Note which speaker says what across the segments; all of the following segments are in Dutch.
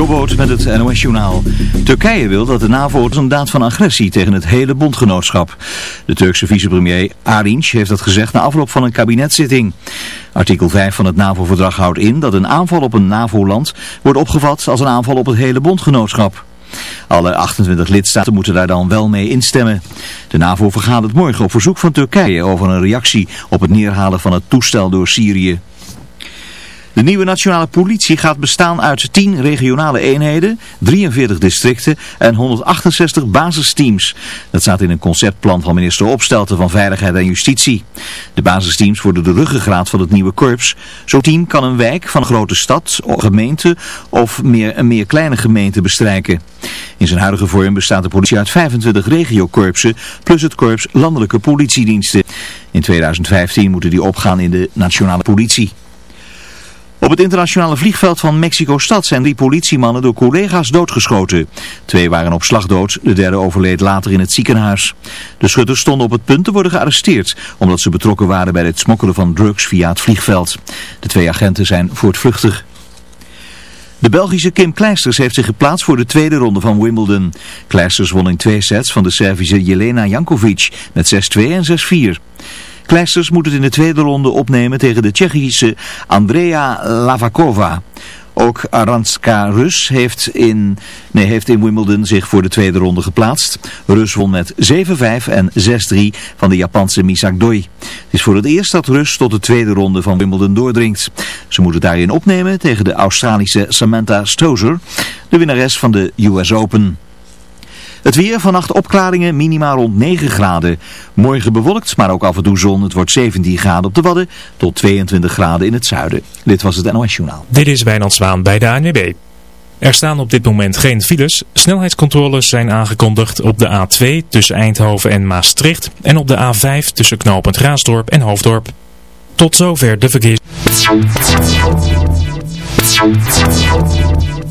Speaker 1: Jobboot met het NOS Journaal. Turkije wil dat de NAVO een daad van agressie tegen het hele bondgenootschap. De Turkse vicepremier Arinç heeft dat gezegd na afloop van een kabinetszitting. Artikel 5 van het NAVO-verdrag houdt in dat een aanval op een NAVO-land wordt opgevat als een aanval op het hele bondgenootschap. Alle 28 lidstaten moeten daar dan wel mee instemmen. De NAVO vergadert morgen op verzoek van Turkije over een reactie op het neerhalen van het toestel door Syrië. De nieuwe nationale politie gaat bestaan uit 10 regionale eenheden, 43 districten en 168 basisteams. Dat staat in een conceptplan van minister Opstelten van Veiligheid en Justitie. De basisteams worden de ruggengraat van het nieuwe korps. Zo'n team kan een wijk van een grote stad, gemeente of meer, een meer kleine gemeente bestrijken. In zijn huidige vorm bestaat de politie uit 25 regiokorpsen plus het korps landelijke politiediensten. In 2015 moeten die opgaan in de nationale politie. Op het internationale vliegveld van Mexico-stad zijn drie politiemannen door collega's doodgeschoten. Twee waren op slag dood, de derde overleed later in het ziekenhuis. De schutters stonden op het punt te worden gearresteerd, omdat ze betrokken waren bij het smokkelen van drugs via het vliegveld. De twee agenten zijn voortvluchtig. De Belgische Kim Kleisters heeft zich geplaatst voor de tweede ronde van Wimbledon. Kleisters won in twee sets van de Servische Jelena Jankovic met 6-2 en 6-4. Kleisters moet het in de tweede ronde opnemen tegen de Tsjechische Andrea Lavakova. Ook Aranska Rus heeft in, nee, heeft in Wimbledon zich voor de tweede ronde geplaatst. Rus won met 7-5 en 6-3 van de Japanse Misak Doi. Het is voor het eerst dat Rus tot de tweede ronde van Wimbledon doordringt. Ze moet het daarin opnemen tegen de Australische Samantha Stozer, de winnares van de US Open. Het weer, vannacht opklaringen, minimaal rond 9 graden. Morgen bewolkt, maar ook af en toe zon. Het wordt 17 graden op de Wadden tot 22 graden in het zuiden. Dit was het NOS Journaal.
Speaker 2: Dit is Wijnand Zwaan bij de ANWB. Er staan op dit moment geen files. Snelheidscontroles zijn aangekondigd op de A2 tussen Eindhoven en Maastricht. En op de A5 tussen Knoopend Raasdorp en Hoofddorp. Tot zover de verkeers.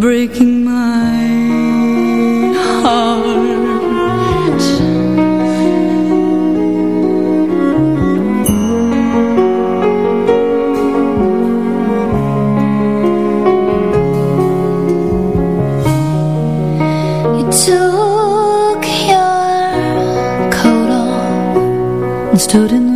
Speaker 3: breaking my heart. You took your coat off and stood in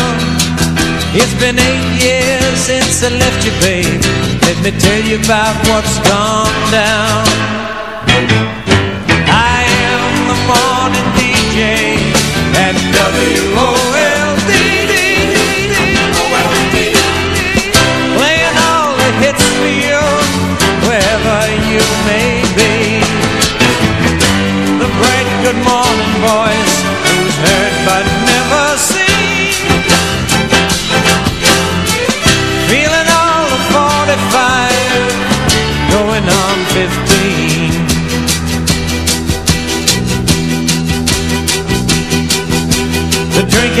Speaker 4: it's been eight years since I left you, babe. Let me tell you about what's gone down. I am the morning DJ At W-O-L-D-D Playing all the hits for you Wherever you may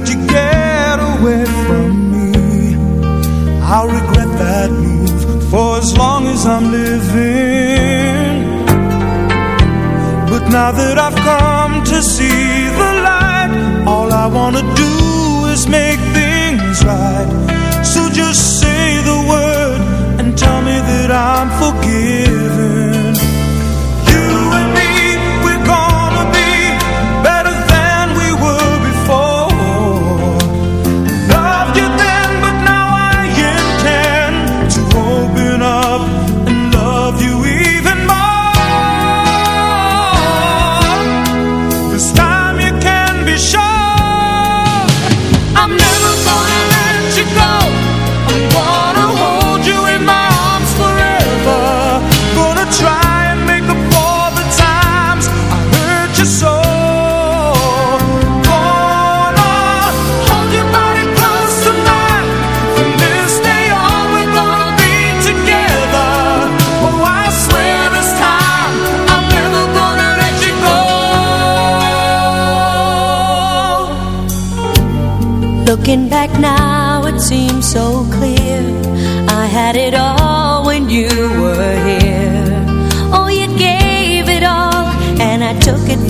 Speaker 4: that you
Speaker 5: get.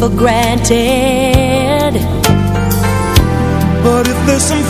Speaker 5: For
Speaker 6: granted.
Speaker 7: But if there's some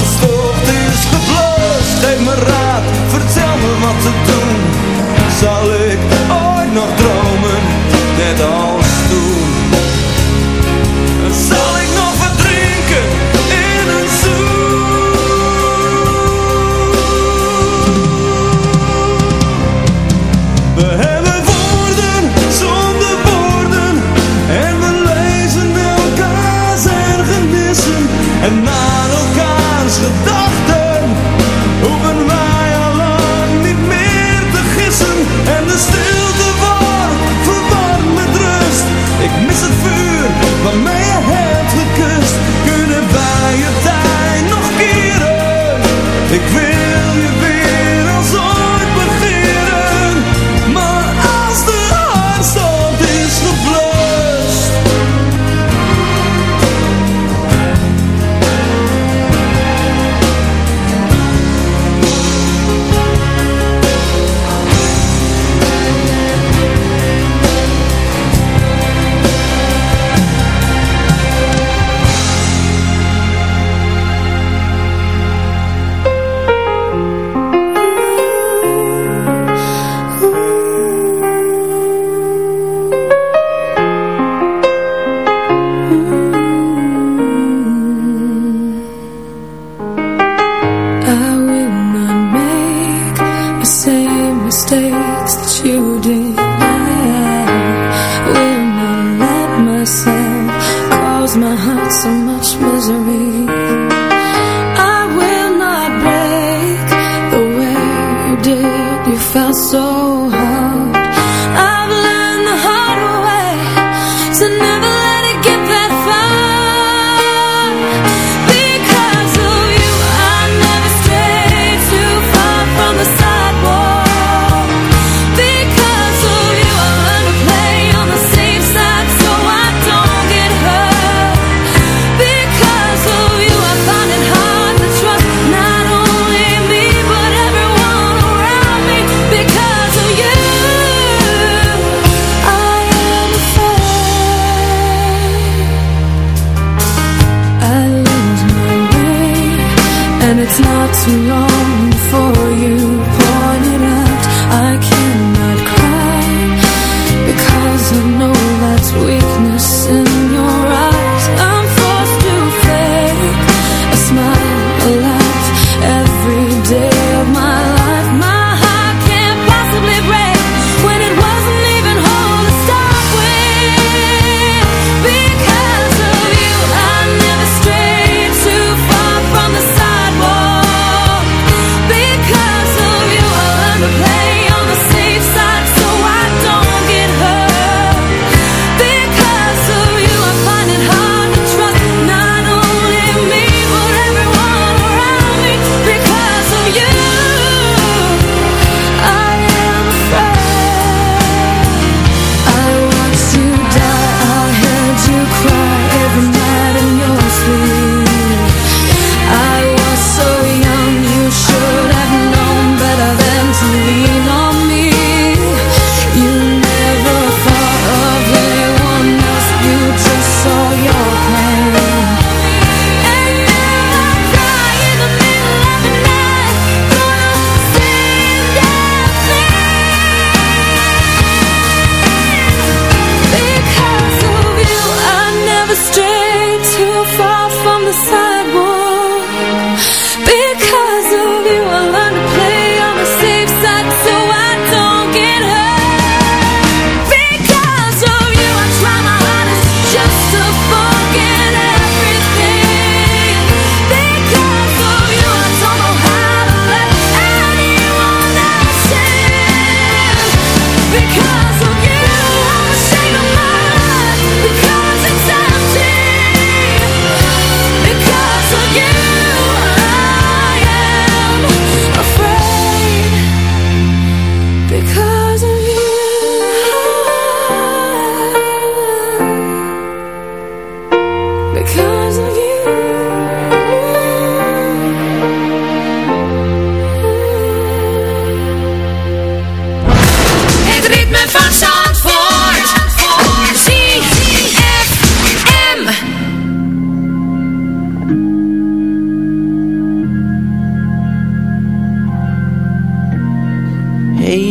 Speaker 8: me raad, vertel me wat te doen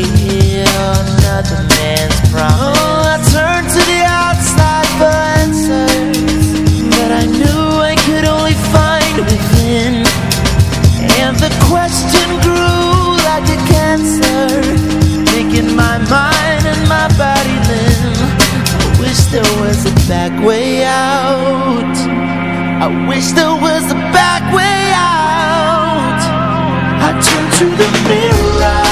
Speaker 9: another man's. Oh, I turned to the outside for answers, but I knew I could only find within. And the question grew like a cancer, my mind and my body limb. I wish there was a back way out. I wish there was a back way out. I turned to the mirror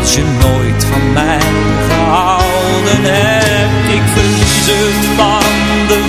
Speaker 4: als je nooit van mij gehouden hebt. Ik verlies het van de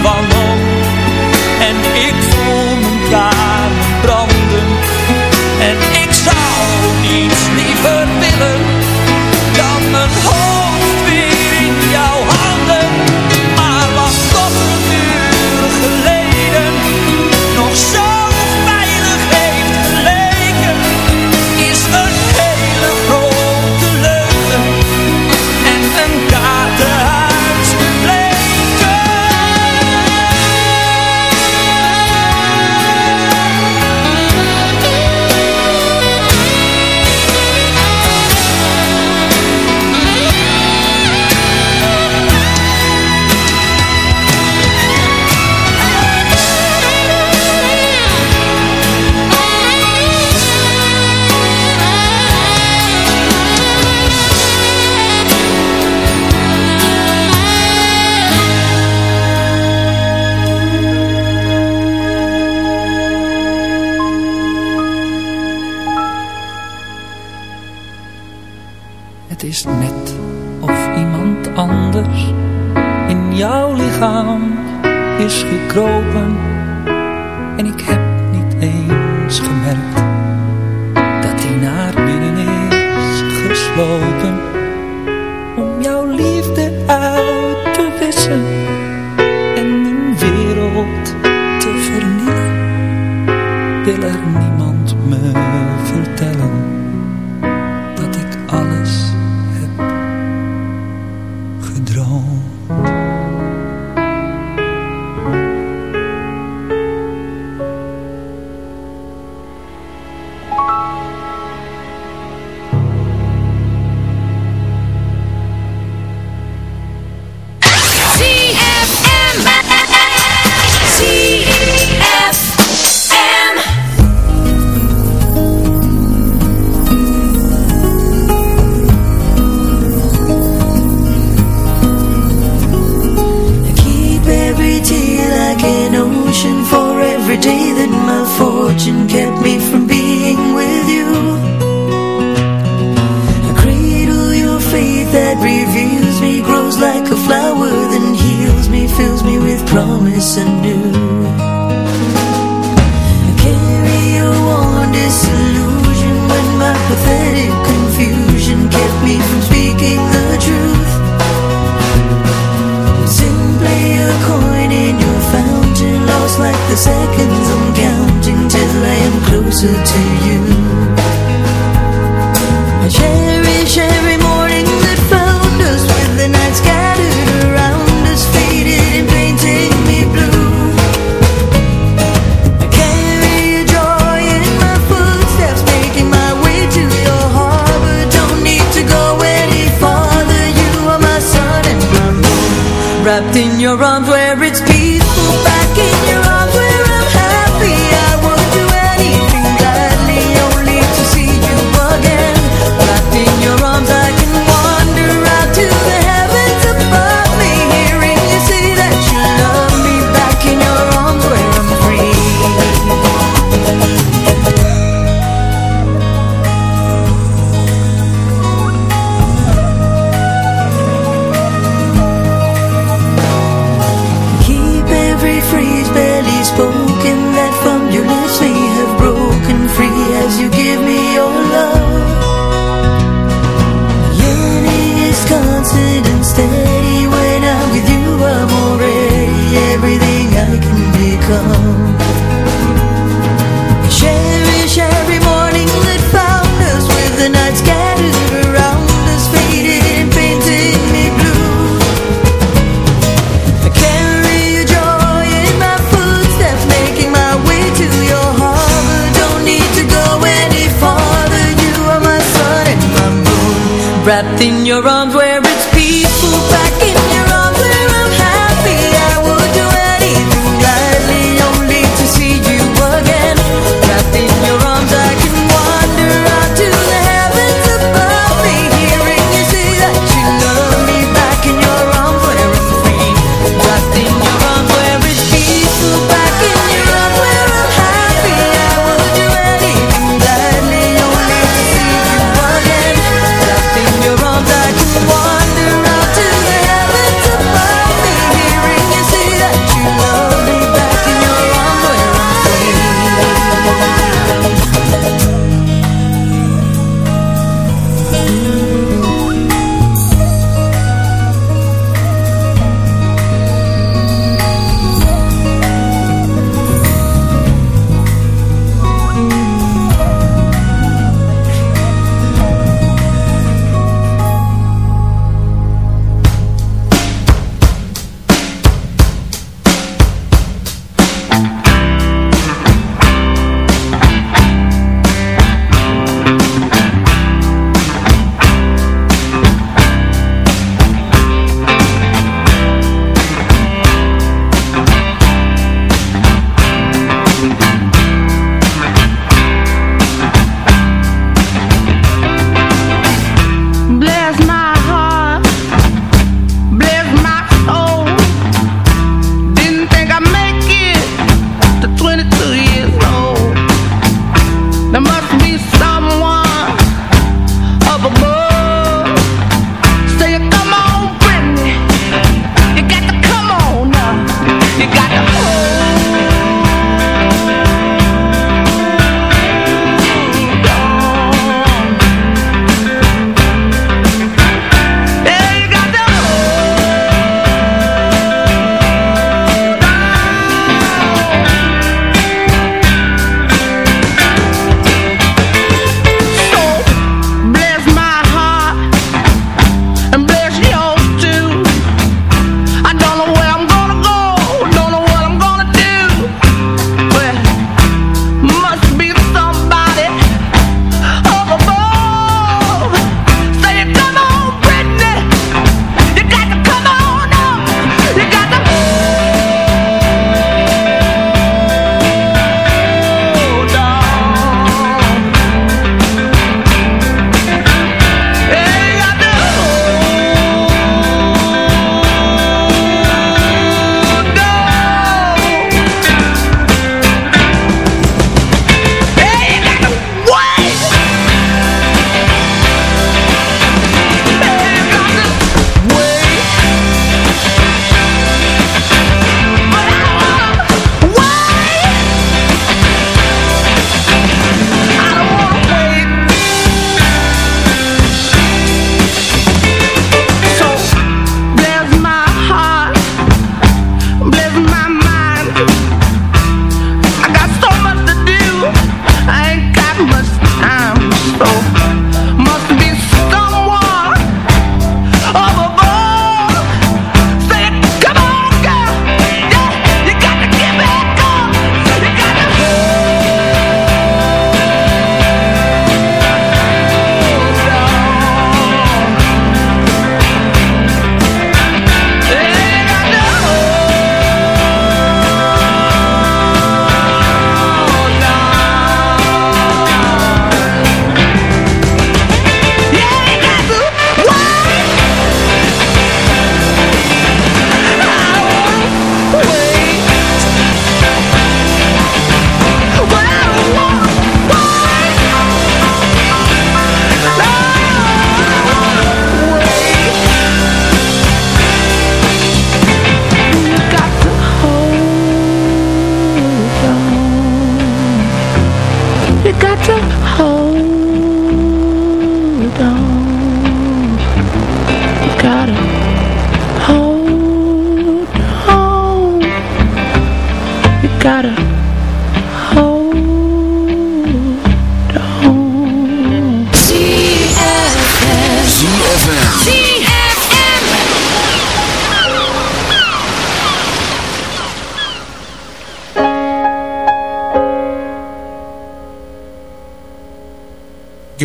Speaker 6: spoken in your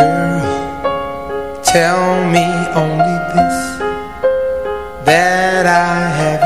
Speaker 6: Girl,
Speaker 10: tell me only this That I have